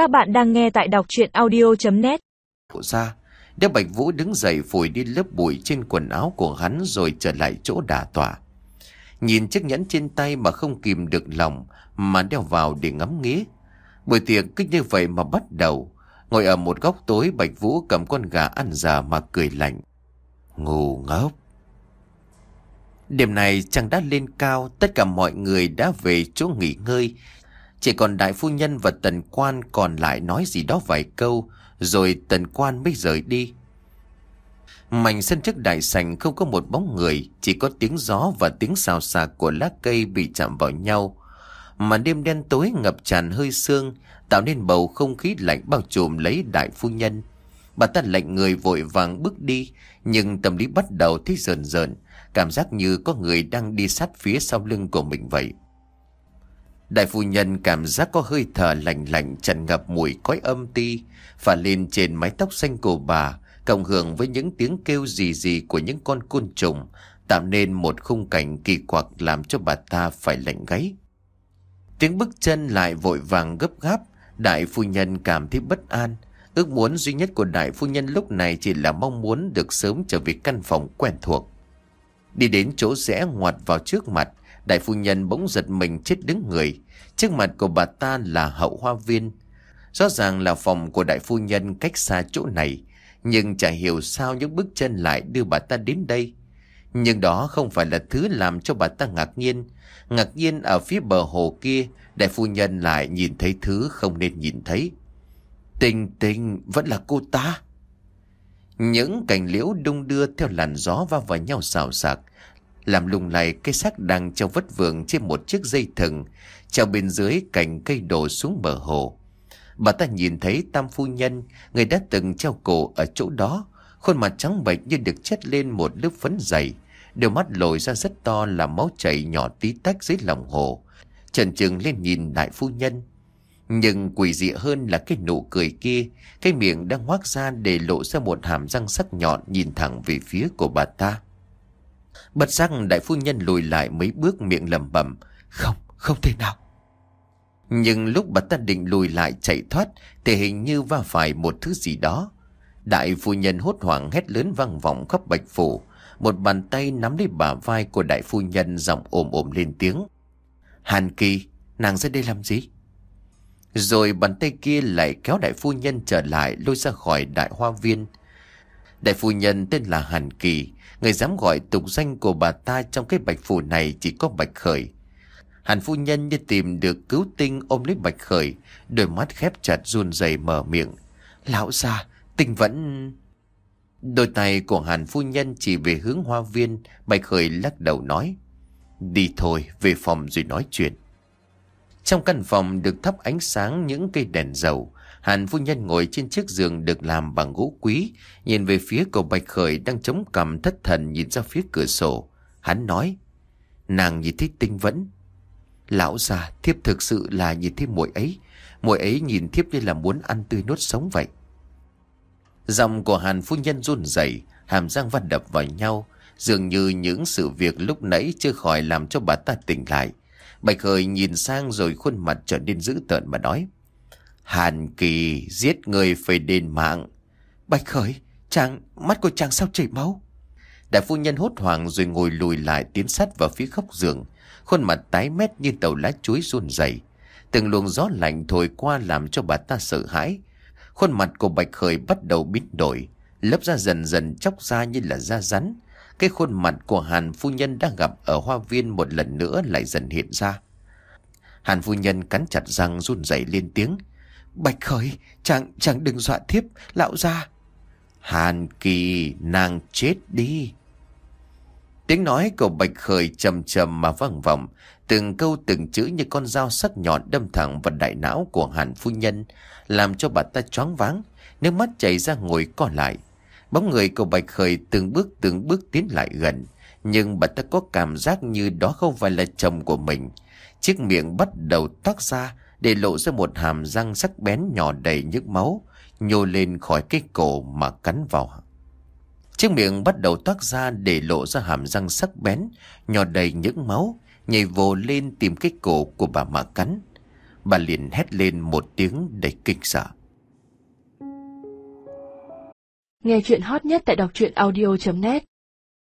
Các bạn đang nghe tại đọc chuyện audio.net ra Đeo Bạch Vũ đứng dậy phủi đi lớp bụi trên quần áo của hắn rồi trở lại chỗ đà tỏa. Nhìn chiếc nhẫn trên tay mà không kìm được lòng mà đeo vào để ngắm nghía. Buổi tiệc cứ như vậy mà bắt đầu. Ngồi ở một góc tối Bạch Vũ cầm con gà ăn già mà cười lạnh. Ngu ngốc. Đêm này trăng đã lên cao, tất cả mọi người đã về chỗ nghỉ ngơi. Chỉ còn đại phu nhân và tần quan còn lại nói gì đó vài câu, rồi tần quan mới rời đi. Mảnh sân trước đại sảnh không có một bóng người, chỉ có tiếng gió và tiếng xào xạc của lá cây bị chạm vào nhau. Mà đêm đen tối ngập tràn hơi sương, tạo nên bầu không khí lạnh bao trùm lấy đại phu nhân. Bà ta lạnh người vội vàng bước đi, nhưng tâm lý bắt đầu thấy rờn rợn, cảm giác như có người đang đi sát phía sau lưng của mình vậy. Đại phu nhân cảm giác có hơi thở lạnh lạnh tràn ngập mùi cõi âm ti, và lên trên mái tóc xanh của bà, cộng hưởng với những tiếng kêu gì gì của những con côn trùng, tạo nên một khung cảnh kỳ quặc làm cho bà ta phải lạnh gáy. Tiếng bước chân lại vội vàng gấp gáp, đại phu nhân cảm thấy bất an. Ước muốn duy nhất của đại phu nhân lúc này chỉ là mong muốn được sớm trở về căn phòng quen thuộc. Đi đến chỗ rẽ ngoặt vào trước mặt, đại phu nhân bỗng giật mình chết đứng người. Trước mặt của bà ta là hậu hoa viên. Rõ ràng là phòng của đại phu nhân cách xa chỗ này, nhưng chả hiểu sao những bước chân lại đưa bà ta đến đây. Nhưng đó không phải là thứ làm cho bà ta ngạc nhiên. Ngạc nhiên ở phía bờ hồ kia, đại phu nhân lại nhìn thấy thứ không nên nhìn thấy. Tình tình vẫn là cô ta. Những cành liễu đung đưa theo làn gió va vào nhau xào xạc, làm lung lay cái xác đang treo vất vưởng trên một chiếc dây thừng, treo bên dưới cành cây đổ xuống bờ hồ. Bà ta nhìn thấy tam phu nhân, người đã từng treo cổ ở chỗ đó, khuôn mặt trắng bệch như được chất lên một lớp phấn dày, đôi mắt lồi ra rất to làm máu chảy nhỏ tí tách dưới lòng hồ. Trần trừng lên nhìn đại phu nhân. Nhưng quỷ dị hơn là cái nụ cười kia, cái miệng đang ngoác ra để lộ ra một hàm răng sắc nhọn nhìn thẳng về phía của bà ta. Bất giác đại phu nhân lùi lại mấy bước miệng lẩm bẩm, không, không thể nào. Nhưng lúc bà ta định lùi lại chạy thoát thì hình như va phải một thứ gì đó. Đại phu nhân hốt hoảng hét lớn vang vọng khắp bạch phủ. Một bàn tay nắm lấy bả vai của đại phu nhân giọng ồm ồm lên tiếng. Hàn kỳ, nàng ra đây làm gì? Rồi bàn tay kia lại kéo đại phu nhân trở lại lôi ra khỏi đại hoa viên. Đại phu nhân tên là Hàn Kỳ, người dám gọi tục danh của bà ta trong cái bạch phủ này chỉ có bạch khởi. Hàn phu nhân như tìm được cứu tinh ôm lấy bạch khởi, đôi mắt khép chặt run rẩy mở miệng. Lão ra, tinh vẫn... Đôi tay của Hàn phu nhân chỉ về hướng hoa viên, bạch khởi lắc đầu nói. Đi thôi, về phòng rồi nói chuyện. Trong căn phòng được thắp ánh sáng những cây đèn dầu, Hàn phu nhân ngồi trên chiếc giường được làm bằng gỗ quý, nhìn về phía cậu Bạch Khởi đang chống cằm thất thần nhìn ra phía cửa sổ. Hắn nói, nàng nhìn thấy tinh vẫn. Lão già, thiếp thực sự là nhìn thấy muội ấy. muội ấy nhìn thiếp như là muốn ăn tươi nuốt sống vậy. Giọng của Hàn phu nhân run rẩy, hàm răng văn đập vào nhau, dường như những sự việc lúc nãy chưa khỏi làm cho bà ta tỉnh lại. Bạch Khởi nhìn sang rồi khuôn mặt trở nên dữ tợn mà nói. Hàn Kỳ giết người phải đền mạng. Bạch Khởi, chàng, mắt của chàng sao chảy máu? Đại phu nhân hốt hoảng rồi ngồi lùi lại tiến sát vào phía góc giường. Khuôn mặt tái mét như tàu lá chuối run rẩy. Từng luồng gió lạnh thổi qua làm cho bà ta sợ hãi. Khuôn mặt của Bạch Khởi bắt đầu biến đổi. Lớp da dần dần chóc ra như là da rắn. Cái khuôn mặt của Hàn phu nhân đang gặp ở hoa viên một lần nữa lại dần hiện ra. Hàn phu nhân cắn chặt răng run rẩy lên tiếng. Bạch Khởi, chàng, chàng đừng dọa thiếp, lão ra. Hàn Kỳ, nàng chết đi. Tiếng nói của Bạch Khởi trầm trầm mà vang vọng, từng câu từng chữ như con dao sắc nhọn đâm thẳng vào đại não của Hàn Phu Nhân, làm cho bà ta choáng váng, nước mắt chảy ra ngồi co lại. Bóng người của Bạch Khởi từng bước từng bước tiến lại gần, nhưng bà ta có cảm giác như đó không phải là chồng của mình. Chiếc miệng bắt đầu toát ra, để lộ ra một hàm răng sắc bén nhỏ đầy nhức máu, nhô lên khỏi cái cổ mà cắn vào. Chiếc miệng bắt đầu toát ra để lộ ra hàm răng sắc bén, nhỏ đầy những máu, nhảy vồ lên tìm cái cổ của bà mà cắn. Bà liền hét lên một tiếng đầy kinh sợ. Nghe chuyện hot nhất tại đọc truyện audio.net